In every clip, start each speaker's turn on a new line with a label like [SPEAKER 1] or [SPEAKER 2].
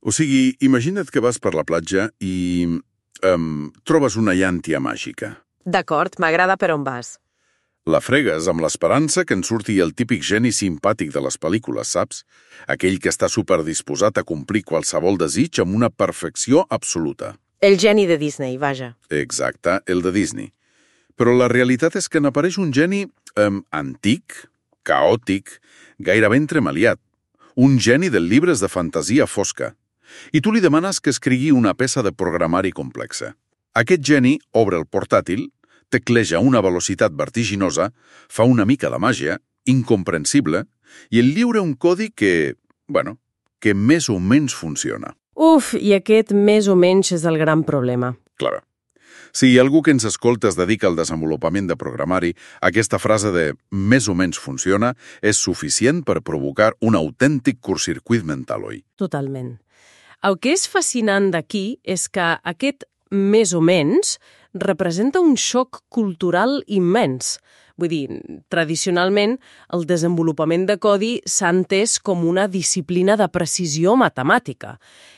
[SPEAKER 1] O sigui, imagina't que vas per la platja i um, trobes una llàntia màgica.
[SPEAKER 2] D'acord, m'agrada per on vas.
[SPEAKER 1] La fregues amb l'esperança que en surti el típic geni simpàtic de les pel·lícules, saps? Aquell que està superdisposat a complir qualsevol desig amb una perfecció absoluta.
[SPEAKER 2] El geni de Disney, vaja.
[SPEAKER 1] Exacte, el de Disney. Però la realitat és que n'apareix un geni um, antic, caòtic, gairebé entremaliat. Un geni de llibres de fantasia fosca. I tu li demanes que escrigui una peça de programari complexa. Aquest geni obre el portàtil, tecleja a una velocitat vertiginosa, fa una mica de màgia, incomprensible, i el lliura un codi que, bueno, que més o menys funciona.
[SPEAKER 2] Uf, i aquest més o menys és el gran problema.
[SPEAKER 1] Clar. Si algú que ens escolta es dedica al desenvolupament de programari, aquesta frase de més o menys funciona és suficient per provocar un autèntic curtcircuit mental, oi?
[SPEAKER 2] Totalment. El que és fascinant d'aquí és que aquest més o menys representa un xoc cultural immens. Vull dir, tradicionalment, el desenvolupament de codi s'ha entès com una disciplina de precisió matemàtica.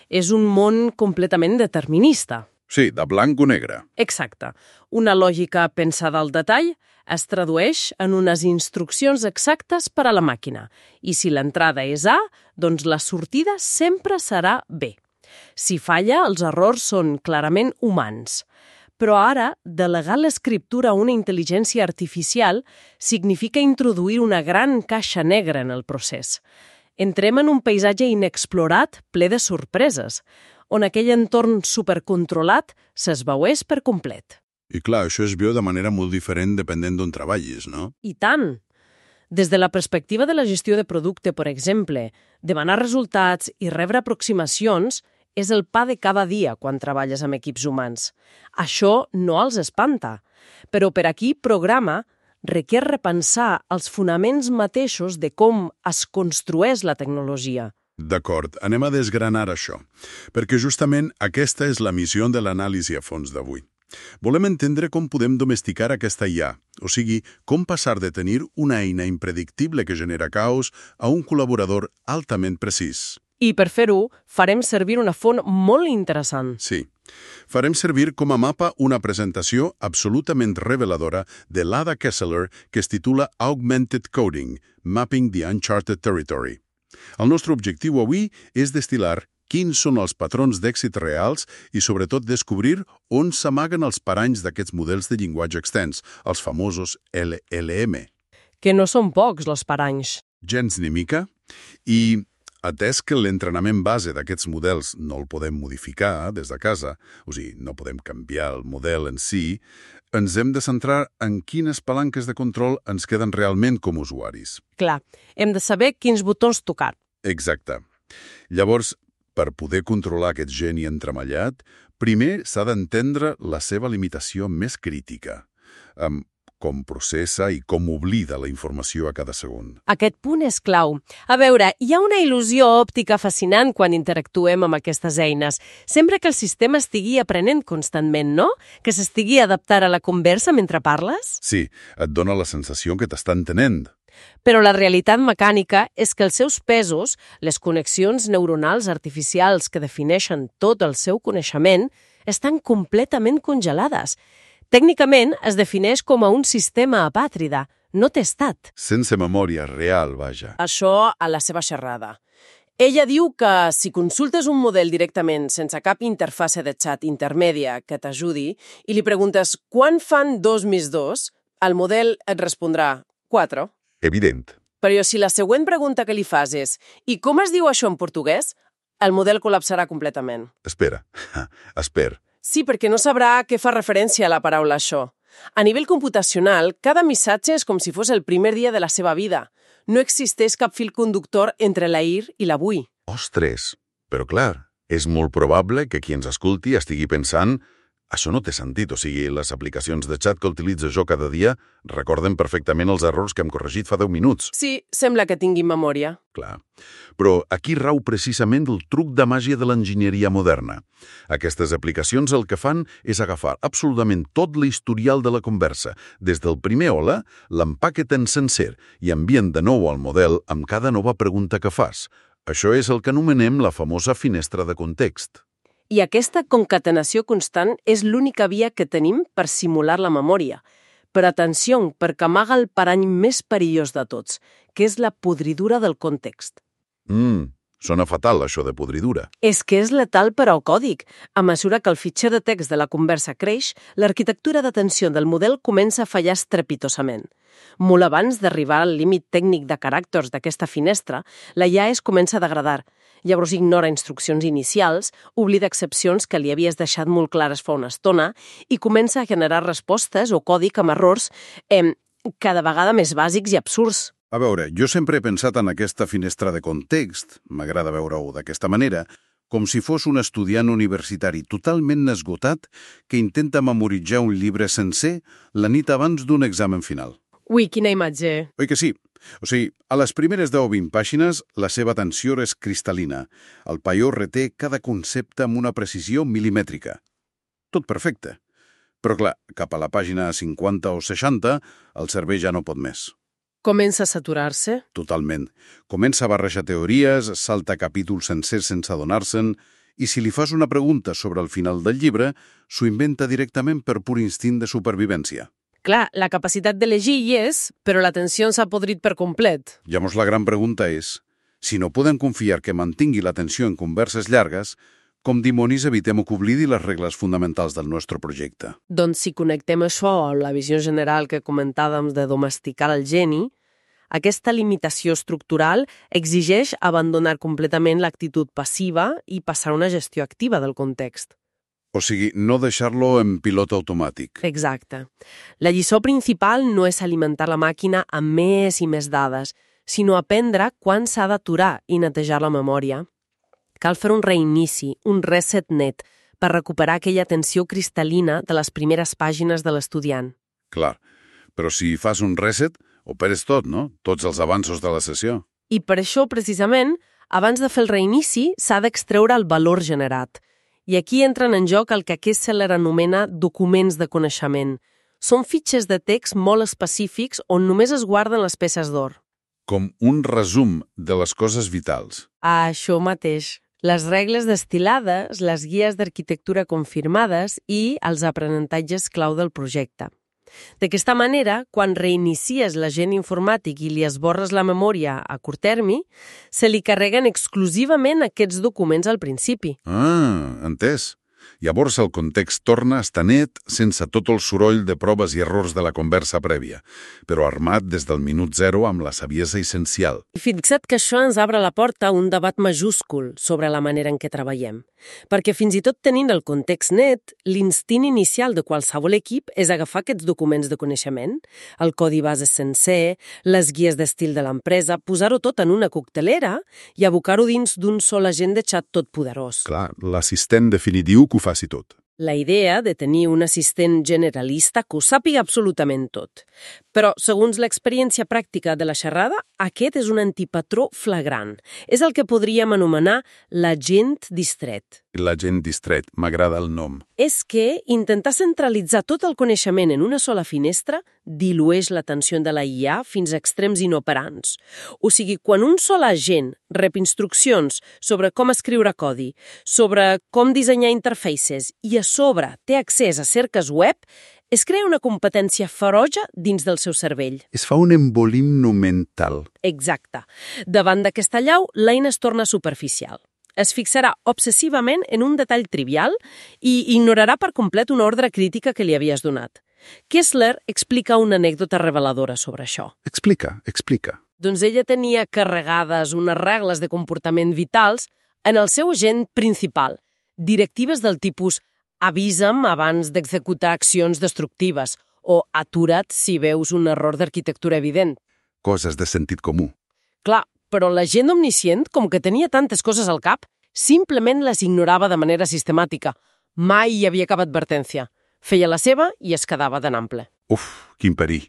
[SPEAKER 2] És un món completament determinista.
[SPEAKER 1] Sí, de blanc o negre.
[SPEAKER 2] Exacte. Una lògica pensada al detall es tradueix en unes instruccions exactes per a la màquina. I si l'entrada és A, doncs la sortida sempre serà B. Si falla, els errors són clarament humans. Però ara, delegar l'escriptura a una intel·ligència artificial significa introduir una gran caixa negra en el procés. Entrem en un paisatge inexplorat ple de sorpreses, on aquell entorn supercontrolat s'esbaués per complet.
[SPEAKER 3] I clar, això es veu de manera molt diferent depenent d'on treballis, no?
[SPEAKER 2] I tant! Des de la perspectiva de la gestió de producte, per exemple, demanar resultats i rebre aproximacions és el pa de cada dia quan treballes amb equips humans. Això no els espanta, però per aquí programa requer repensar els fonaments mateixos de com es construeix la tecnologia.
[SPEAKER 3] D'acord, anem a desgranar això, perquè justament aquesta és la missió de l'anàlisi a fons d'avui. Volem entendre com podem domesticar aquesta IA, o sigui, com passar de tenir una eina impredictible que genera caos a un col·laborador altament precís.
[SPEAKER 2] I per fer-ho, farem servir una font molt interessant.
[SPEAKER 3] Sí. Farem servir com a mapa una presentació absolutament reveladora de l'Ada Kessler que es titula Augmented Coding, Mapping the Uncharted Territory. El nostre objectiu avui és destil·lar quins són els patrons d'èxit reals i, sobretot, descobrir on s'amaguen els paranys d'aquests models de llenguatge extens, els famosos LLM.
[SPEAKER 2] Que no són pocs, els paranys.
[SPEAKER 3] Gens ni mica. I Atès que l'entrenament base d'aquests models no el podem modificar des de casa, o sigui, no podem canviar el model en si, ens hem de centrar en quines palanques de control ens queden realment com a usuaris.
[SPEAKER 2] Clar, hem de saber quins botons tocar.
[SPEAKER 3] Exacte. Llavors, per poder controlar aquest geni entremallat, primer s'ha d'entendre la seva limitació més crítica. Um, com processa i com oblida la informació a cada segon.
[SPEAKER 2] Aquest punt és clau. A veure, hi ha una il·lusió òptica fascinant quan interactuem amb aquestes eines. Sempre que el sistema estigui aprenent constantment, no? Que s'estigui adaptant a la conversa mentre parles?
[SPEAKER 3] Sí, et dona la sensació que t'està entenent.
[SPEAKER 2] Però la realitat mecànica és que els seus pesos, les connexions neuronals artificials que defineixen tot el seu coneixement, estan completament congelades Tècnicament es defineix com a un sistema apàtrida, no té estat.
[SPEAKER 3] Sense memòria real, vaja.
[SPEAKER 2] Això a la seva xerrada. Ella diu que si consultes un model directament sense cap interfase de xat intermèdia que t'ajudi i li preguntes quan fan 2 més 2, el model et respondrà 4.
[SPEAKER 3] Evident.
[SPEAKER 2] Però si la següent pregunta que li fas és i com es diu això en portuguès, el model col·lapsarà completament.
[SPEAKER 3] Espera, espera.
[SPEAKER 2] Sí, perquè no sabrà què fa referència a la paraula això. A nivell computacional, cada missatge és com si fos el primer dia de la seva vida. No existeix cap fil conductor entre l'ahir i l'avui.
[SPEAKER 3] Ostres, però clar, és molt probable que qui ens escolti estigui pensant això no té sentit, o sigui, les aplicacions de xat que utilitzo jo cada dia recorden perfectament els errors que hem corregit fa 10 minuts.
[SPEAKER 2] Sí, sembla que tingui memòria.
[SPEAKER 3] Clar. Però aquí rau precisament el truc de màgia de l'enginyeria moderna. Aquestes aplicacions el que fan és agafar absolutament tot l'historial de la conversa, des del primer hola, l'empaqueten sencer i envien de nou al model amb cada nova pregunta que fas.
[SPEAKER 4] Això és el que anomenem la famosa finestra de context.
[SPEAKER 2] I aquesta concatenació constant és l'única via que tenim per simular la memòria. Però atenció, perquè amaga el parany més perillós de tots, que és la podridura del context.
[SPEAKER 4] Mm, sona fatal, això de podridura.
[SPEAKER 2] És que és letal per al còdic. A mesura que el fitxer de text de la conversa creix, l'arquitectura d'atenció del model comença a fallar estrepitosament. Molt abans d'arribar al límit tècnic de caràcters d'aquesta finestra, la IA es comença a degradar. Llavors ignora instruccions inicials, oblida excepcions que li havies deixat molt clares fa una estona i comença a generar respostes o còdic amb errors eh, cada vegada més bàsics i absurds.
[SPEAKER 3] A veure, jo sempre he pensat en aquesta finestra de context, m'agrada veure-ho d'aquesta manera, com si fos un estudiant universitari totalment esgotat que intenta memoritzar un llibre sencer la nit abans d'un examen final.
[SPEAKER 2] Ui, quina imatge!
[SPEAKER 3] Oi que sí? O sigui, a les primeres 10 o 20 pàgines, la seva atenció és cristal·lina. El paio reté cada concepte amb una precisió milimètrica. Tot perfecte. Però clar, cap a la pàgina 50 o 60, el cervell ja no pot més.
[SPEAKER 2] Comença a saturar-se?
[SPEAKER 3] Totalment. Comença a barrejar teories, salta capítols sencers sense adonar-se'n, i si li fas una pregunta sobre el final del llibre, s'ho inventa directament per pur instint de supervivència.
[SPEAKER 2] Clar, la capacitat de llegir hi és, però l'atenció s'ha podrit per complet.
[SPEAKER 3] Llavors la gran pregunta és, si no podem confiar que mantingui l'atenció en converses llargues, com dimonis evitem que oblidi les regles fonamentals del nostre projecte?
[SPEAKER 2] Doncs si connectem això a la visió general que comentàvem de domesticar el geni, aquesta limitació estructural exigeix abandonar completament l'actitud passiva i passar a una gestió activa del context.
[SPEAKER 3] O sigui, no deixar-lo en pilot automàtic.
[SPEAKER 2] Exacte. La lliçó principal no és alimentar la màquina amb més i més dades, sinó aprendre quan s'ha d'aturar i netejar la memòria. Cal fer un reinici, un reset net, per recuperar aquella atenció cristal·lina de les primeres pàgines de l'estudiant.
[SPEAKER 3] Clar, però si fas un reset, operes tot, no? Tots els avanços de la sessió.
[SPEAKER 2] I per això, precisament, abans de fer el reinici, s'ha d'extreure el valor generat – i aquí entren en joc el que Kessler anomena documents de coneixement. Són fitxes de text molt específics on només es guarden les peces d'or.
[SPEAKER 3] Com un resum de les coses vitals.
[SPEAKER 2] Ah, això mateix. Les regles destilades, les guies d'arquitectura confirmades i els aprenentatges clau del projecte. D'aquesta manera, quan reinicies l'agent informàtic i li esborres la memòria a curt termi, se li carreguen exclusivament aquests documents al principi.
[SPEAKER 3] Ah, entès. Llavors el context torna a estar net sense tot el soroll de proves i errors de la conversa prèvia, però armat des del minut zero amb la saviesa essencial.
[SPEAKER 2] Fixa't que això ens obre la porta a un debat majúscul sobre la manera en què treballem. Perquè fins i tot tenint el context net, l'instint inicial de qualsevol equip és agafar aquests documents de coneixement, el codi base sencer, les guies d'estil de l'empresa, posar-ho tot en una coctelera i abocar-ho dins d'un sol agent de xat tot poderós.
[SPEAKER 4] Clar, l'assistent definitiu que ho faci tot.
[SPEAKER 2] La idea de tenir un assistent generalista que ho sàpiga absolutament tot. Però, segons l'experiència pràctica de la xerrada, aquest és un antipatró flagrant. És el que podríem anomenar l'agent distret.
[SPEAKER 4] L'agent distret, m'agrada el nom.
[SPEAKER 2] És que intentar centralitzar tot el coneixement en una sola finestra dilueix l'atenció de la IA fins a extrems inoperants. O sigui, quan un sol agent rep instruccions sobre com escriure codi, sobre com dissenyar interfaces i a sobre té accés a cerques web, es crea una competència ferotge dins del seu cervell.
[SPEAKER 4] Es fa un embolimno mental.
[SPEAKER 2] Exacte. Davant d'aquesta llau, l'eina es torna superficial. Es fixarà obsessivament en un detall trivial i ignorarà per complet una ordre crítica que li havies donat. Kessler explica una anècdota reveladora sobre això.
[SPEAKER 4] Explica, explica.
[SPEAKER 2] Doncs ella tenia carregades unes regles de comportament vitals en el seu agent principal, directives del tipus avisa'm abans d'executar accions destructives o atura't si veus un error d'arquitectura evident.
[SPEAKER 4] Coses de sentit comú.
[SPEAKER 2] Clar, però la gent omniscient, com que tenia tantes coses al cap, simplement les ignorava de manera sistemàtica. Mai hi havia cap advertència. Feia la seva i es quedava de.
[SPEAKER 4] Uf, quin perill.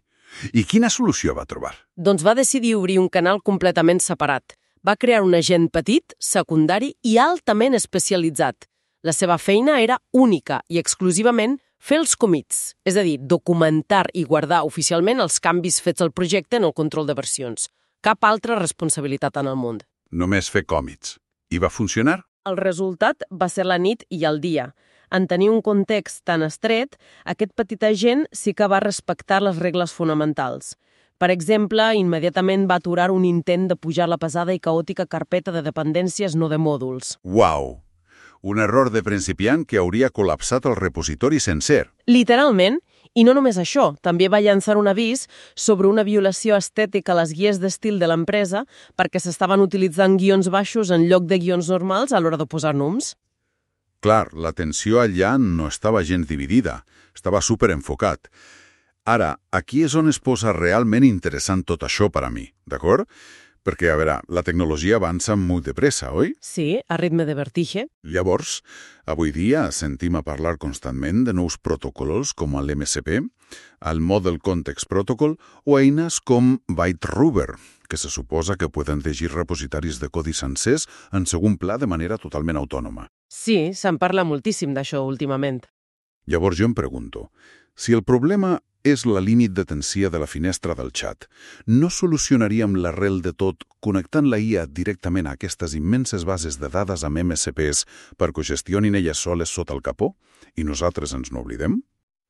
[SPEAKER 4] I quina solució va trobar?
[SPEAKER 2] Doncs va decidir obrir un canal completament separat. Va crear un agent petit, secundari i altament especialitzat. La seva feina era única i exclusivament fer els commits, és a dir, documentar i guardar oficialment els canvis fets al projecte en el control de versions. Cap altra responsabilitat en el món.
[SPEAKER 3] només fer còmits. I va funcionar?
[SPEAKER 2] El resultat va ser la nit i el dia. En tenir un context tan estret, aquest petit agent sí que va respectar les regles fonamentals. Per exemple, immediatament va aturar un intent de pujar la pesada i caòtica carpeta de dependències no de mòduls.
[SPEAKER 3] Uau! Un error de principiant que hauria col·lapsat el repositori sencer.
[SPEAKER 2] Literalment, i no només això, també va llançar un avís sobre una violació estètica a les guies d'estil de l'empresa perquè s'estaven utilitzant guions baixos en lloc de guions normals a l'hora de posar noms.
[SPEAKER 3] Clar, l'atenció allà no estava gens dividida, estava super enfocat. Ara, aquí és on es posa realment interessant tot això per a mi, d'acord? Perquè, a veure, la tecnologia avança molt de pressa, oi?
[SPEAKER 2] Sí, a ritme de vertige.
[SPEAKER 3] Llavors, avui dia sentim a parlar constantment de nous protocols com l'MSP, el Model Context Protocol o eines com ByteRuber, que se suposa que poden llegir repositoris de codi sencers en segon pla de manera totalment autònoma.
[SPEAKER 2] Sí, se'n parla moltíssim d'això últimament.
[SPEAKER 3] Llavors jo em pregunto, si el problema és la límit d'atenció de la finestra del xat, no solucionaríem l'arrel de tot connectant la IA directament a aquestes immenses bases de dades amb MSPs perquè gestionin elles soles sota el capó? I nosaltres ens n'oblidem?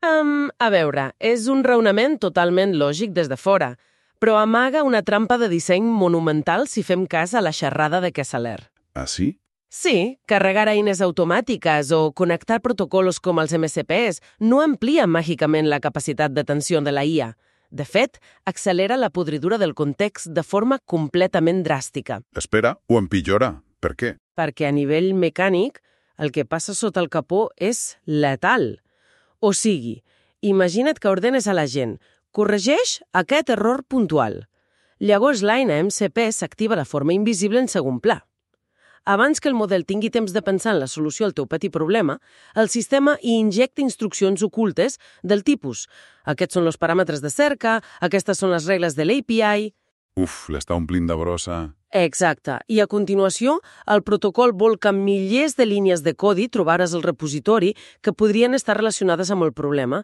[SPEAKER 2] Um, a veure, és un raonament totalment lògic des de fora, però amaga una trampa de disseny monumental si fem cas a la xerrada de Kessler.
[SPEAKER 3] Ah, sí?
[SPEAKER 2] Sí, carregar eines automàtiques o connectar protocols com els MSPs no amplia màgicament la capacitat d'atenció de la IA. De fet, accelera la podridura del context de forma completament dràstica.
[SPEAKER 3] Espera, ho empitjora. Per què?
[SPEAKER 2] Perquè a nivell mecànic, el que passa sota el capó és letal. O sigui, imagina't que ordenes a la gent corregeix aquest error puntual. Llavors l'eina MCP s'activa de forma invisible en segon pla. Abans que el model tingui temps de pensar en la solució al teu petit problema, el sistema hi injecta instruccions ocultes del tipus aquests són els paràmetres de cerca, aquestes són les regles de l'API...
[SPEAKER 3] Uf, l'està omplint de brossa.
[SPEAKER 2] Exacte. I a continuació, el protocol volca milers de línies de codi trobades al repositori que podrien estar relacionades amb el problema.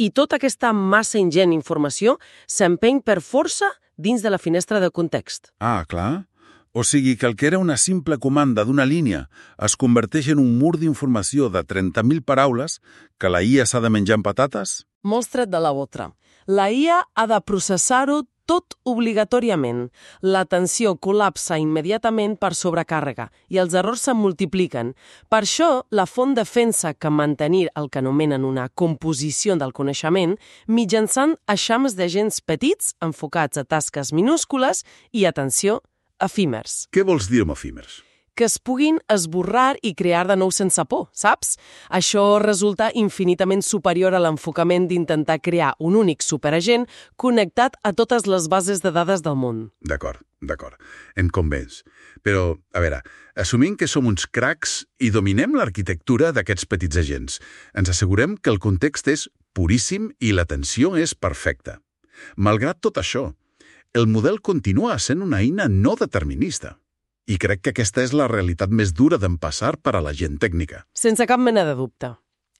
[SPEAKER 2] I tota aquesta massa ingent informació s'empeny per força dins de la finestra de context.
[SPEAKER 3] Ah, clar. O sigui que el que era una simple comanda d'una línia es converteix en un mur d'informació de 30.000 paraules que la IA s'ha de menjar amb patates?
[SPEAKER 2] Mostra't de la botra. La IA ha de processar-ho tot obligatòriament. L'atenció col·lapsa immediatament per sobrecàrrega i els errors se'n multipliquen. Per això, la font defensa que mantenir el que anomenen una composició del coneixement mitjançant eixams d'agents petits enfocats a tasques minúscules i, atenció, efímers.
[SPEAKER 3] Què vols dir amb efímers?
[SPEAKER 2] que es puguin esborrar i crear de nou sense por, saps? Això resulta infinitament superior a l'enfocament d'intentar crear un únic superagent connectat a totes les bases de dades del món.
[SPEAKER 3] D'acord, d'acord. Em convenç. Però, a veure, assumint que som uns cracs i dominem l'arquitectura d'aquests petits agents, ens assegurem que el context és puríssim i l'atenció és perfecta. Malgrat tot això, el model continua sent una eina no determinista. I crec que aquesta és la realitat més dura d'empassar per a la gent tècnica.
[SPEAKER 2] Sense cap mena de dubte.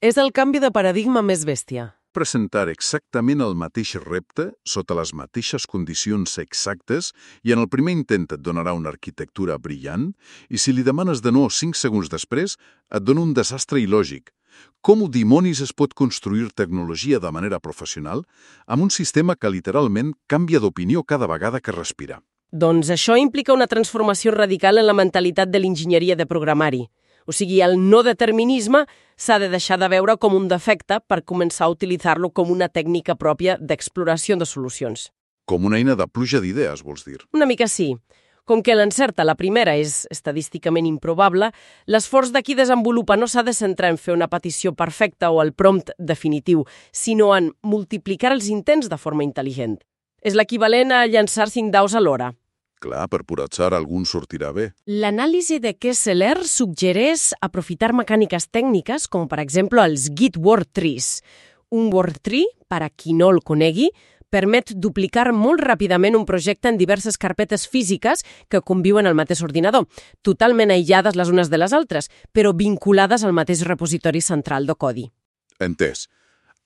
[SPEAKER 2] És el canvi de paradigma més bèstia.
[SPEAKER 5] Presentar exactament el mateix repte, sota les mateixes condicions exactes, i en el primer intent et donarà una arquitectura brillant, i si li demanes de no 5 segons després, et dona un desastre il·lògic. Com ho dimonis es pot construir tecnologia de manera professional amb un sistema que literalment canvia d'opinió cada vegada que respira?
[SPEAKER 2] Doncs això implica una transformació radical en la mentalitat de l'enginyeria de programari. O sigui, el no determinisme s'ha de deixar de veure com un defecte per començar a utilitzar-lo com una tècnica pròpia d'exploració de solucions.
[SPEAKER 5] Com una eina de pluja d'idees, vols dir?
[SPEAKER 2] Una mica sí. Com que l'encerta la primera és estadísticament improbable, l'esforç d'aquí desenvolupa no s'ha de centrar en fer una petició perfecta o el prompt definitiu, sinó en multiplicar els intents de forma intel·ligent. És l'equivalent a llançar cinc daus alhora.
[SPEAKER 5] Clar, per pur atzar algun sortirà bé.
[SPEAKER 2] L'anàlisi de Kessler suggereix aprofitar mecàniques tècniques com, per exemple, els Git word trees. Un word tree, per a qui no el conegui, permet duplicar molt ràpidament un projecte en diverses carpetes físiques que conviuen al mateix ordinador, totalment aïllades les unes de les altres, però vinculades al mateix repositori central de codi.
[SPEAKER 5] Entès.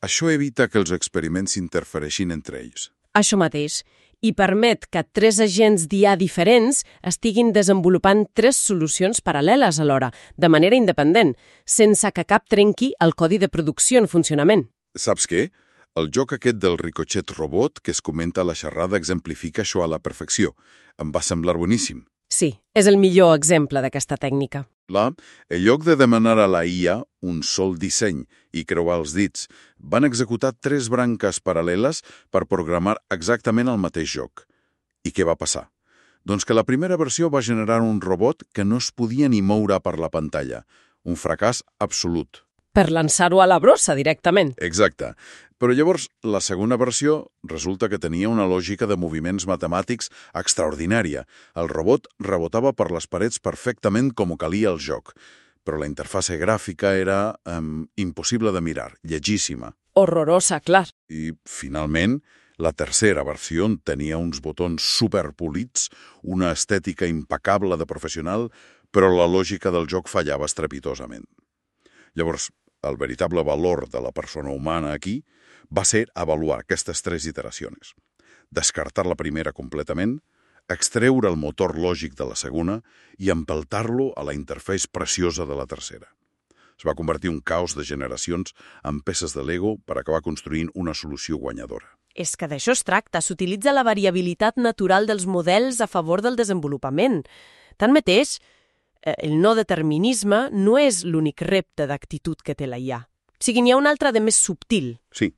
[SPEAKER 5] Això evita que els experiments interfereixin entre ells.
[SPEAKER 2] Això mateix. i permet que tres agents d'IA diferents estiguin desenvolupant tres solucions paral·leles alhora, de manera independent, sense que cap trenqui el codi de producció en funcionament.
[SPEAKER 3] Saps què? El joc aquest del ricochet robot que es comenta a la xerrada exemplifica això a la perfecció. Em va semblar boníssim.
[SPEAKER 2] Sí, és el millor exemple d'aquesta tècnica.
[SPEAKER 3] Clar, en lloc de demanar a la IA un sol disseny i creuar els dits, van executar tres branques paral·leles per programar exactament el mateix joc. I què va passar? Doncs que la primera versió va generar un robot que no es podia ni moure per la pantalla. Un fracàs absolut.
[SPEAKER 2] Per lançar-ho a la brossa directament.
[SPEAKER 3] Exacte. Però llavors, la segona versió resulta que tenia una lògica de moviments matemàtics extraordinària. El robot rebotava per les parets perfectament com ho calia el joc. Però la interfàcia gràfica era um, impossible de mirar, llegíssima.
[SPEAKER 2] Horrorosa, clar.
[SPEAKER 3] I, finalment, la tercera versió tenia uns botons superpolits, una estètica impecable de professional, però la lògica del joc fallava estrepitosament. Llavors, el veritable valor de la persona humana aquí va ser avaluar aquestes tres iteracions. Descartar la primera completament, extreure el motor lògic de la segona i empeltar-lo a la interfeix preciosa de la tercera. Es va convertir un caos de generacions en peces de Lego per acabar construint una solució guanyadora.
[SPEAKER 2] És que d'això es tracta, s'utilitza la variabilitat natural dels models a favor del desenvolupament. Tanmateix, eh, el no determinisme no és l'únic repte d'actitud que té la IA. O sigui, n'hi ha un altre de més subtil.
[SPEAKER 3] Sí.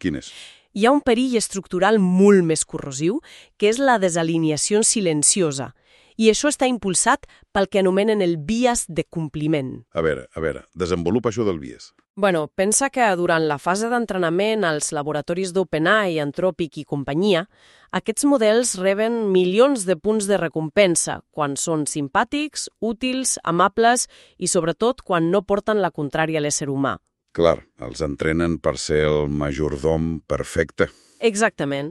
[SPEAKER 3] Quin és?
[SPEAKER 2] Hi ha un perill estructural molt més corrosiu, que és la desalineació silenciosa, i això està impulsat pel que anomenen el bias de compliment.
[SPEAKER 3] A veure, a veure, desenvolupa això del bias.
[SPEAKER 2] Bueno, pensa que durant la fase d'entrenament als laboratoris d'OpenAI, Anthropic i companyia, aquests models reben milions de punts de recompensa quan són simpàtics, útils, amables i sobretot quan no porten la contrària a l'ésser humà.
[SPEAKER 3] Clar, els entrenen per ser el majordom perfecte.
[SPEAKER 2] Exactament.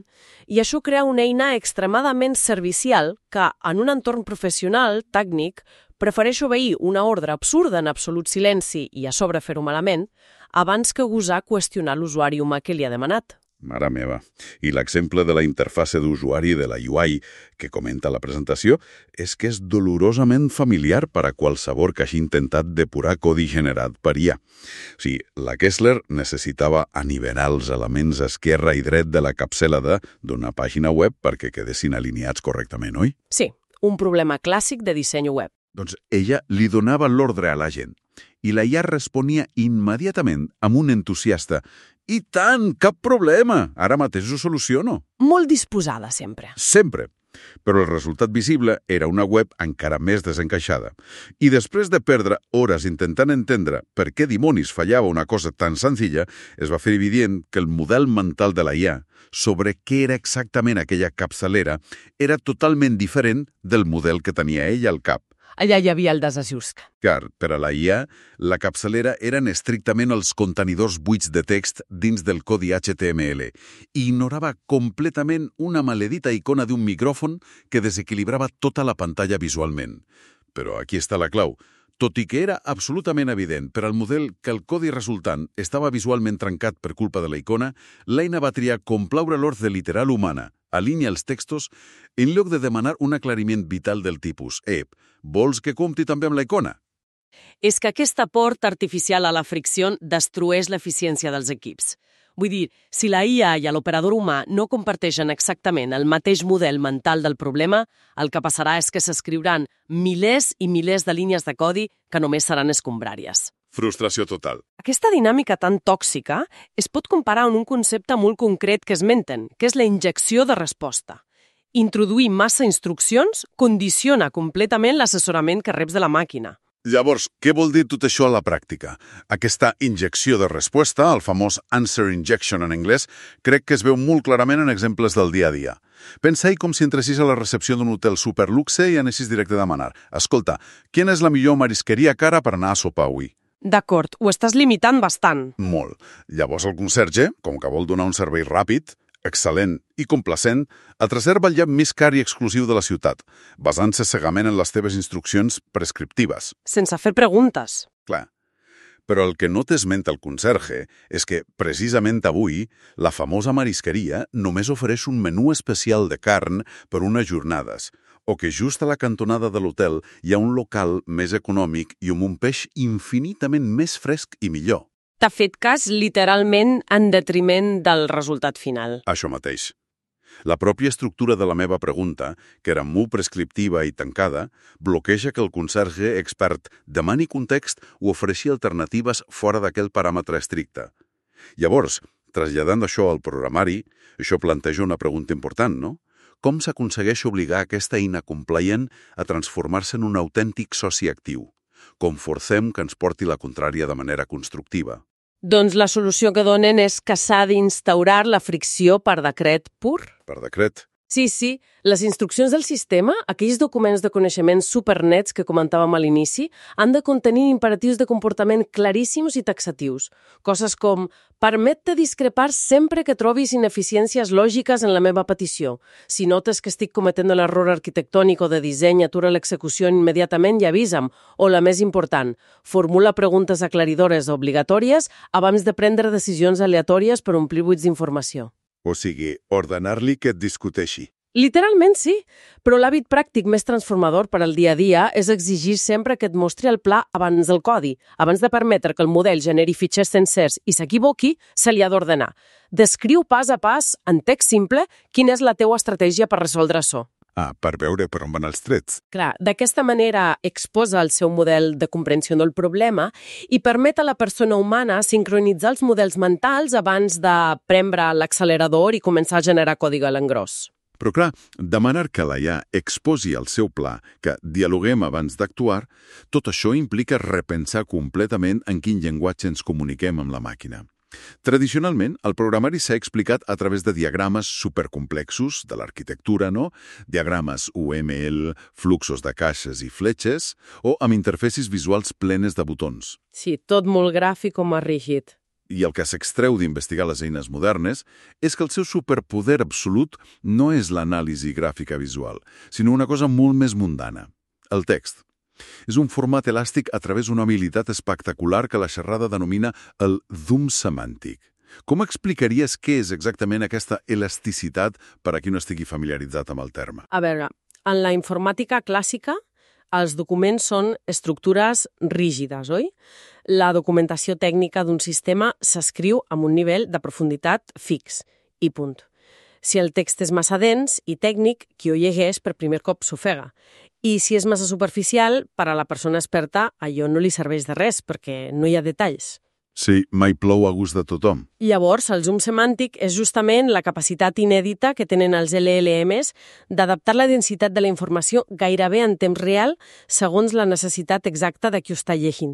[SPEAKER 2] I això crea una eina extremadament servicial que, en un entorn professional, tècnic, prefereix obeir una ordre absurda en absolut silenci i a sobre fer-ho malament, abans que gosar qüestionar l'usuari humà que li ha demanat.
[SPEAKER 3] Mare meva. I l'exemple de la interfàcia d'usuari de la UI que comenta la presentació és que és dolorosament familiar per a qualsevol que hagi intentat depurar codi generat per IA. O sigui, la Kessler necessitava anivellar els elements esquerra i dret de la capçalada d'una pàgina web perquè quedessin alineats correctament, oi?
[SPEAKER 2] Sí, un problema clàssic de disseny web.
[SPEAKER 3] Doncs ella li donava l'ordre a la gent i la IA responia immediatament amb un entusiasta i tant, cap problema, ara mateix ho soluciono.
[SPEAKER 2] Molt disposada, sempre.
[SPEAKER 3] Sempre. Però el resultat visible era una web encara més desencaixada. I després de perdre hores intentant entendre per què dimonis fallava una cosa tan senzilla, es va fer evident que el model mental de la IA sobre què era exactament aquella capçalera era totalment diferent del model que tenia ella al cap.
[SPEAKER 2] Allà hi havia el desajust.
[SPEAKER 3] Car, per a la IA, la capçalera eren estrictament els contenidors buits de text dins del codi HTML i ignorava completament una maledita icona d'un micròfon que desequilibrava tota la pantalla visualment. Però aquí està la clau. Tot i que era absolutament evident per al model que el codi resultant estava visualment trencat per culpa de la icona, l'eina va triar complaure l'ordre literal humana, alinea els textos en lloc de demanar un aclariment vital del tipus «Ep, vols que compti també amb la icona?»
[SPEAKER 2] És que aquesta port artificial a la fricció destrueix l'eficiència dels equips. Vull dir, si la IA i l'operador humà no comparteixen exactament el mateix model mental del problema, el que passarà és que s'escriuran milers i milers de línies de codi que només seran escombràries.
[SPEAKER 3] Frustració total.
[SPEAKER 2] Aquesta dinàmica tan tòxica es pot comparar amb un concepte molt concret que esmenten, que és la injecció de resposta. Introduir massa instruccions condiciona completament l'assessorament que reps de la màquina.
[SPEAKER 3] Llavors, què vol dir tot això a la pràctica? Aquesta injecció de resposta, el famós answer injection en anglès, crec que es veu molt clarament en exemples del dia a dia. Pensa-hi com si entressis a la recepció d'un hotel superluxe i anessis directe a demanar «Escolta, quina és la millor marisqueria cara per anar a sopar avui?»
[SPEAKER 2] D'acord, ho estàs limitant bastant.
[SPEAKER 3] Molt. Llavors el conserge, com que vol donar un servei ràpid, excel·lent i complacent, et reserva el lloc més car i exclusiu de la ciutat, basant-se cegament en les teves instruccions prescriptives.
[SPEAKER 2] Sense fer preguntes.
[SPEAKER 3] Clar. Però el que no t'esmenta el conserge és que, precisament avui, la famosa marisqueria només ofereix un menú especial de carn per unes jornades, o que just a la cantonada de l'hotel hi ha un local més econòmic i amb un peix infinitament més fresc i millor.
[SPEAKER 2] T'ha fet cas literalment en detriment del resultat final.
[SPEAKER 3] Això mateix. La pròpia estructura de la meva pregunta, que era molt prescriptiva i tancada, bloqueja que el conserge expert demani context o ofereixi alternatives fora d'aquell paràmetre estricte. Llavors, traslladant això al programari, això planteja una pregunta important, no? Com s'aconsegueix obligar aquesta eina compliant a transformar-se en un autèntic soci actiu? Com forcem que ens porti la contrària de manera constructiva?
[SPEAKER 2] Doncs la solució que donen és que s'ha d'instaurar la fricció per decret pur.
[SPEAKER 3] Per decret.
[SPEAKER 2] Sí, sí, les instruccions del sistema, aquells documents de coneixement supernets que comentàvem a l'inici, han de contenir imperatius de comportament claríssims i taxatius. Coses com permet-te discrepar sempre que trobis ineficiències lògiques en la meva petició. Si notes que estic cometent l'error arquitectònic o de disseny, atura l'execució immediatament i avisa'm. O la més important, formula preguntes aclaridores obligatòries abans de prendre decisions aleatòries per omplir buits d'informació.
[SPEAKER 3] O sigui, ordenar-li que et discuteixi.
[SPEAKER 2] Literalment sí, però l'hàbit pràctic més transformador per al dia a dia és exigir sempre que et mostri el pla abans del codi. Abans de permetre que el model generi fitxers sencers i s'equivoqui, se li ha d'ordenar. Descriu pas a pas, en text simple, quina és la teua estratègia per resoldre això.
[SPEAKER 3] Ah, per veure per on van els trets.
[SPEAKER 2] Clar, d'aquesta manera exposa el seu model de comprensió del problema i permet a la persona humana sincronitzar els models mentals abans de prendre l'accelerador i començar a generar codi a l'engròs.
[SPEAKER 3] Però clar, demanar que la IA exposi el seu pla, que dialoguem abans d'actuar, tot això implica repensar completament en quin llenguatge ens comuniquem amb la màquina. Tradicionalment, el programari s'ha explicat a través de diagrames supercomplexos de l'arquitectura, no? Diagrames UML, fluxos de caixes i fletxes, o amb interfecis visuals plenes de botons.
[SPEAKER 2] Sí, tot molt gràfic o més rígid.
[SPEAKER 3] I el que s'extreu d'investigar les eines modernes és que el seu superpoder absolut no és l'anàlisi gràfica visual, sinó una cosa molt més mundana, el text. És un format elàstic a través d'una habilitat espectacular que la xerrada denomina el zoom semàntic. Com explicaries què és exactament aquesta elasticitat per a qui no estigui familiaritzat amb el terme?
[SPEAKER 2] A veure, en la informàtica clàssica, els documents són estructures rígides, oi? La documentació tècnica d'un sistema s'escriu amb un nivell de profunditat fix, i punt. Si el text és massa dens i tècnic, qui ho llegeix per primer cop s'ofega. I si és massa superficial, per a la persona experta allò no li serveix de res, perquè no hi ha detalls.
[SPEAKER 3] Sí, mai plou a gust de tothom.
[SPEAKER 2] Llavors, el zoom semàntic és justament la capacitat inèdita que tenen els LLMs d'adaptar la densitat de la informació gairebé en temps real segons la necessitat exacta de qui ho està llegint.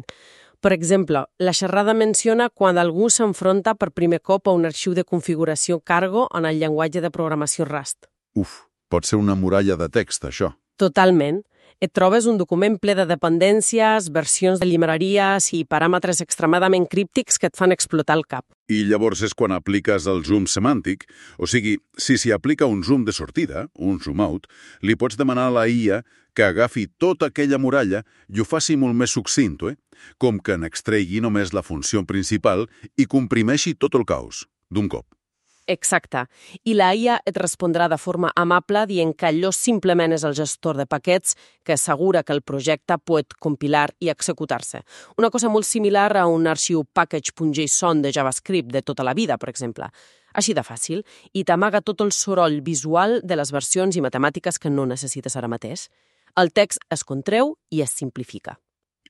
[SPEAKER 2] Per exemple, la xerrada menciona quan algú s'enfronta per primer cop a un arxiu de configuració Cargo en el llenguatge de programació Rust.
[SPEAKER 3] Uf, pot ser una muralla de text, això.
[SPEAKER 2] Totalment. Et trobes un document ple de dependències, versions de llibreries i paràmetres extremadament críptics que et fan explotar el cap.
[SPEAKER 3] I llavors és quan apliques el zoom semàntic, o sigui, si s'hi aplica un zoom de sortida, un zoom out, li pots demanar a la IA que agafi tota aquella muralla i ho faci molt més succint, eh? com que n'extregui només la funció principal i comprimeixi tot el caos, d'un cop.
[SPEAKER 2] Exacte. I la IA et respondrà de forma amable dient que allò simplement és el gestor de paquets que assegura que el projecte pot compilar i executar-se. Una cosa molt similar a un arxiu package.json de JavaScript de tota la vida, per exemple. Així de fàcil, i t'amaga tot el soroll visual de les versions i matemàtiques que no necessites ara mateix. El text es contreu i es simplifica.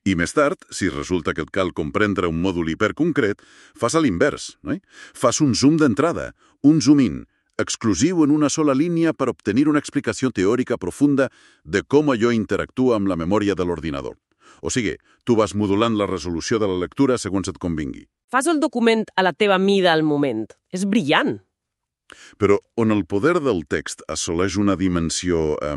[SPEAKER 3] I més tard, si resulta que et cal comprendre un mòdul hiperconcret, fas a l'invers, no? Fas un zoom d'entrada, un zoom-in, exclusiu en una sola línia per obtenir una explicació teòrica profunda de com allò interactua amb la memòria de l'ordinador. O sigui, tu vas modulant la resolució de la lectura segons et convingui.
[SPEAKER 2] Fas el document a la teva mida al moment. És brillant.
[SPEAKER 3] Però on el poder del text assoleix una dimensió eh,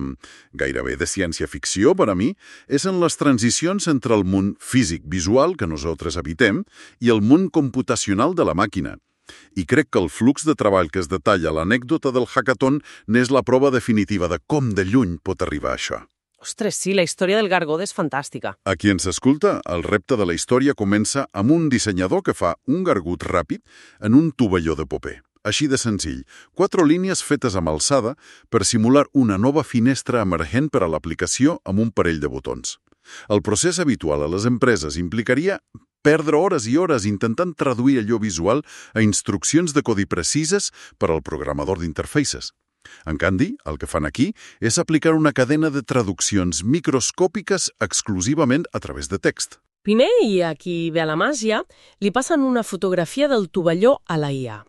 [SPEAKER 3] gairebé de ciència-ficció, per a mi, és en les transicions entre el món físic-visual que nosaltres habitem i el món computacional de la màquina. I crec que el flux de treball que es detalla l'anècdota del hackathon n'és la prova definitiva de com de lluny pot arribar això.
[SPEAKER 2] Ostres, sí, la història del Gargod és fantàstica.
[SPEAKER 3] A qui ens escolta, el repte de la història comença amb un dissenyador que fa un gargut ràpid en un tovalló de paper. Així de senzill, quatre línies fetes amb alçada per simular una nova finestra emergent per a l'aplicació amb un parell de botons. El procés habitual a les empreses implicaria perdre hores i hores intentant traduir allò visual a instruccions de codi precises per al programador d'interfaces. En canvi, el que fan aquí és aplicar una cadena de traduccions microscòpiques exclusivament a través de text.
[SPEAKER 2] Primer, i a qui ve la màgia, li passen una fotografia del tovalló a la IA.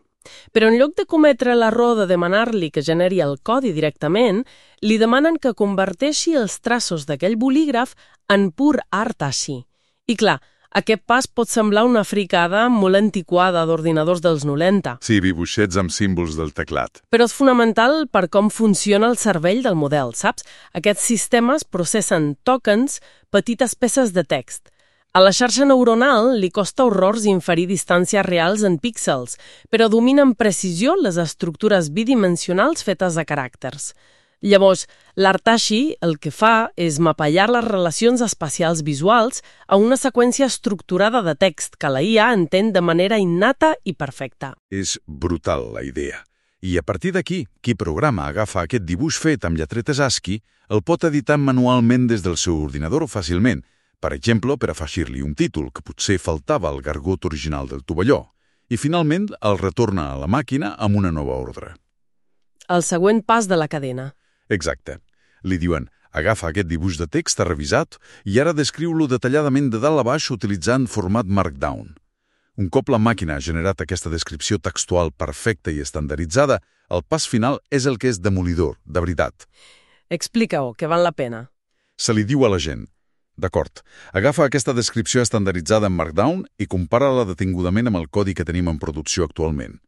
[SPEAKER 2] Però en lloc de cometre l'error de demanar-li que generi el codi directament, li demanen que converteixi els traços d'aquell bolígraf en pur art així. I clar, aquest pas pot semblar una fricada molt antiquada d'ordinadors dels 90.
[SPEAKER 5] Sí, dibuixets amb símbols del teclat.
[SPEAKER 2] Però és fonamental per com funciona el cervell del model, saps? Aquests sistemes processen tokens, petites peces de text. A la xarxa neuronal li costa horrors inferir distàncies reals en píxels, però domina amb precisió les estructures bidimensionals fetes a caràcters. Llavors, l'Artashi el que fa és mapallar les relacions espacials visuals a una seqüència estructurada de text que la IA entén de manera innata i perfecta.
[SPEAKER 5] És brutal, la idea. I a partir d'aquí, qui programa agafa aquest dibuix fet amb lletretes ASCII, el pot editar manualment des del seu ordinador fàcilment, per exemple, per afegir-li un títol que potser faltava al gargot original del tovalló, i finalment el retorna a la màquina amb una nova ordre.
[SPEAKER 2] El següent pas de la cadena.
[SPEAKER 5] Exacte. Li diuen, agafa aquest dibuix de text revisat i ara descriu-lo detalladament de dalt a baix utilitzant format Markdown. Un cop la màquina ha generat aquesta descripció textual perfecta i estandarditzada, el pas final és el que és demolidor, de veritat.
[SPEAKER 2] Explica-ho, que val la pena.
[SPEAKER 5] Se li diu a la gent, d'acord, agafa aquesta descripció estandarditzada en Markdown i compara-la detingudament amb el codi que tenim en producció actualment.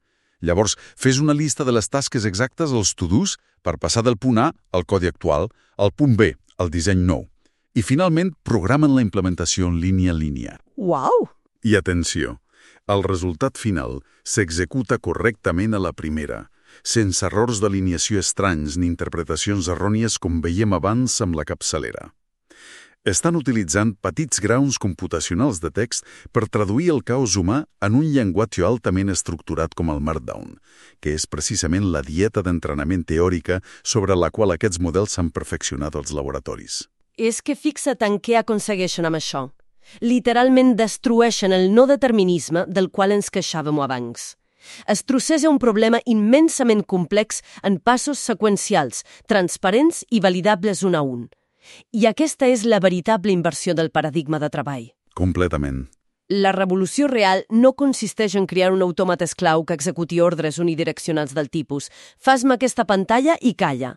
[SPEAKER 5] Llavors, fes una llista de les tasques exactes, els to-dos, per passar del punt A, al codi actual, al punt B, al disseny nou. I finalment, programen la implementació en línia a línia.
[SPEAKER 2] Uau!
[SPEAKER 3] I atenció, el resultat final s'executa correctament a la primera, sense errors d'alineació estranys ni interpretacions errònies com veiem abans amb la capçalera estan utilitzant petits graons computacionals de text per traduir el caos humà en un llenguatge altament estructurat com el Markdown, que és precisament la dieta d'entrenament teòrica sobre la qual aquests models s'han perfeccionat als laboratoris.
[SPEAKER 6] És que fixa't en què aconsegueixen amb això. Literalment destrueixen el no determinisme del qual ens queixàvem abans. Es trocessa un problema immensament complex en passos seqüencials, transparents i validables un a un – i aquesta és la veritable inversió del paradigma de treball.
[SPEAKER 3] Completament.
[SPEAKER 6] La revolució real no consisteix en crear un autòmat esclau que executi ordres unidireccionals del tipus «fas-me aquesta pantalla i calla».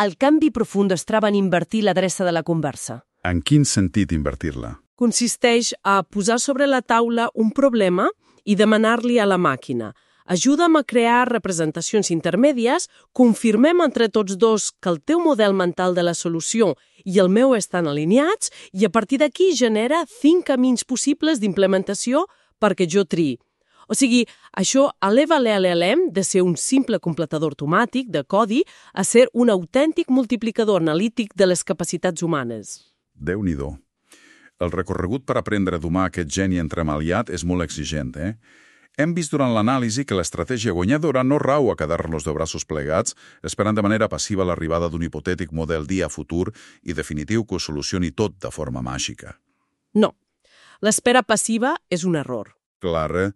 [SPEAKER 6] El canvi profund es troba en invertir l'adreça de la conversa.
[SPEAKER 3] En quin sentit invertir-la?
[SPEAKER 2] Consisteix a posar sobre la taula un problema i demanar-li a la màquina Ajuda'm a crear representacions intermèdies, confirmem entre tots dos que el teu model mental de la solució i el meu estan alineats i a partir d'aquí genera cinc camins possibles d'implementació perquè jo triï. O sigui, això eleva l'LLM de ser un simple completador automàtic de codi a ser un autèntic multiplicador analític de les capacitats humanes.
[SPEAKER 3] déu nhi El recorregut per aprendre a domar aquest geni entremaliat és molt exigent, eh? Hem vist durant l'anàlisi que l'estratègia guanyadora no rau a quedar-nos de braços plegats esperant de manera passiva l'arribada d'un hipotètic model dia futur i definitiu que ho solucioni tot de forma màgica.
[SPEAKER 2] No. L'espera passiva és un error.
[SPEAKER 3] Clar, eh?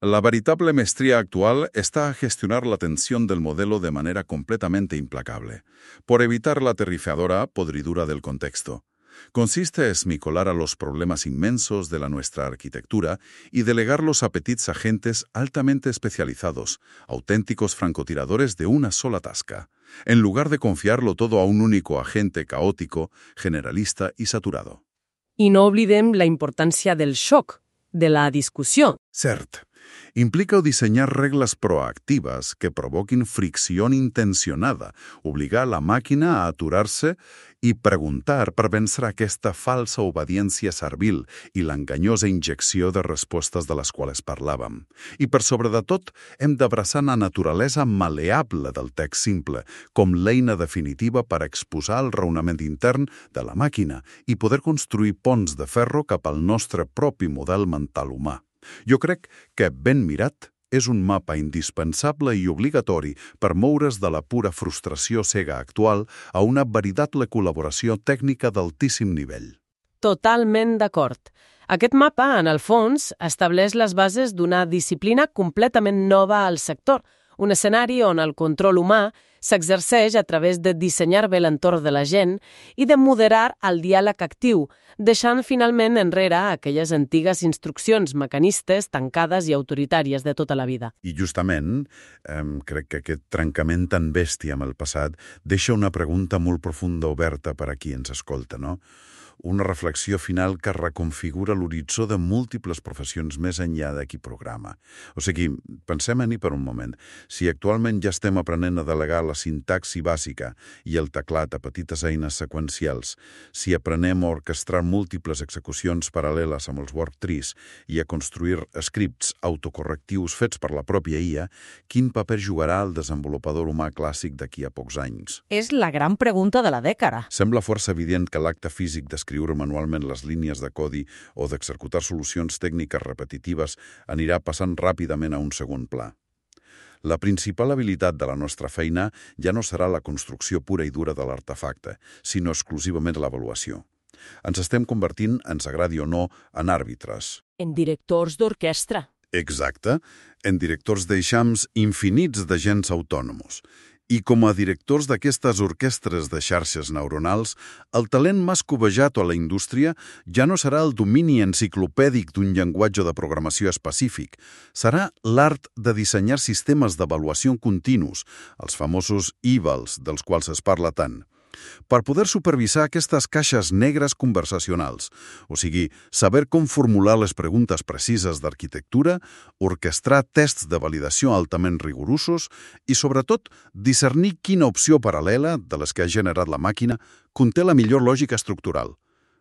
[SPEAKER 3] La veritable mestria actual está a gestionar la tensión del modelo de manera completamente implacable, por evitar la aterrifadora podridura del contexto. Consiste en esmicolar a los problemas inmensos de la nuestra arquitectura y delegarlos a petits agentes altamente especializados, auténticos francotiradores de una sola tasca, en lugar de confiarlo todo a un único agente caótico, generalista y saturado.
[SPEAKER 2] I no oblidem la importància del xoc, de la discussió.
[SPEAKER 3] Cert. Implica dissenyar regles proactives que provoquin fricció intencionada, obligar la màquina a aturar-se i preguntar per vèncer aquesta falsa obediència servil i l'enganyosa injecció de respostes de les quals parlàvem. I per sobre de tot, hem d'abraçar la naturalesa maleable del text simple com l'eina definitiva per exposar el raonament intern de la màquina i poder construir ponts de ferro cap al nostre propi model mental humà. Jo crec que, ben mirat, és un mapa indispensable i obligatori per moure's de la pura frustració cega actual a una veritable col·laboració tècnica d'altíssim nivell.
[SPEAKER 2] Totalment d'acord. Aquest mapa, en el fons, estableix les bases d'una disciplina completament nova al sector, un escenari on el control humà s'exerceix a través de dissenyar bé l'entorn de la gent i de moderar el diàleg actiu, deixant finalment enrere aquelles antigues instruccions mecanistes tancades i autoritàries de tota la vida.
[SPEAKER 3] I justament, eh, crec que aquest trencament tan bèstia amb el passat deixa una pregunta molt profunda oberta per a qui ens escolta, no? Una reflexió final que reconfigura l'horitzó de múltiples professions més enllà d'aquí programa. O sigui, pensem-hi per un moment. Si actualment ja estem aprenent a delegar la sintaxi bàsica i el teclat a petites eines seqüencials, si aprenem a orquestrar múltiples execucions paral·leles amb els work trees i a construir scripts autocorrectius fets per la pròpia IA, quin paper jugarà el desenvolupador humà clàssic d'aquí a pocs anys?
[SPEAKER 2] És la gran pregunta de la dècada.
[SPEAKER 3] Sembla força evident que l'acte físic d'escriure escriure manualment les línies de codi o d'executar solucions tècniques repetitives anirà passant ràpidament a un segon pla. La principal habilitat de la nostra feina ja no serà la construcció pura i dura de l'artefacte, sinó exclusivament l'avaluació. Ens estem convertint, ens agradi o no, en àrbitres.
[SPEAKER 2] En directors d'orquestra.
[SPEAKER 3] Exacte, en directors d'eixams infinits d'agents autònoms. I com a directors d'aquestes orquestres de xarxes neuronals, el talent més covejat a la indústria ja no serà el domini enciclopèdic d'un llenguatge de programació específic, serà l'art de dissenyar sistemes d'avaluació continus, els famosos EVALs, dels quals es parla tant per poder supervisar aquestes caixes negres conversacionals, o sigui, saber com formular les preguntes precises d'arquitectura, orquestrar tests de validació altament rigorosos i, sobretot, discernir quina opció paral·lela de les que ha generat la màquina conté la millor lògica estructural.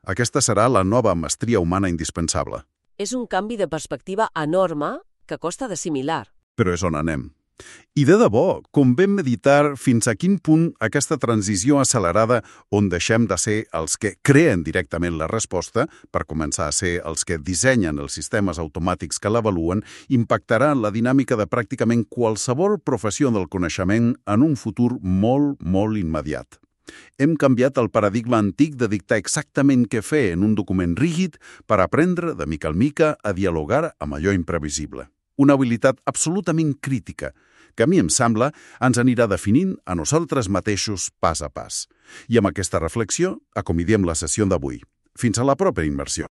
[SPEAKER 3] Aquesta serà la nova mestria humana indispensable.
[SPEAKER 6] És un canvi de perspectiva enorme que costa d'assimilar.
[SPEAKER 3] Però és on anem. I de debò, convé meditar fins a quin punt aquesta transició accelerada on deixem de ser els que creen directament la resposta, per començar a ser els que dissenyen els sistemes automàtics que l'avaluen, impactarà en la dinàmica de pràcticament qualsevol professió del coneixement en un futur molt, molt immediat. Hem canviat el paradigma antic de dictar exactament què fer en un document rígid per aprendre, de mica en mica, a dialogar amb allò imprevisible. Una habilitat absolutament crítica, que a mi em sembla ens anirà definint a nosaltres mateixos pas a pas. I amb aquesta reflexió acomidiem la sessió d'avui. Fins a la propera immersió.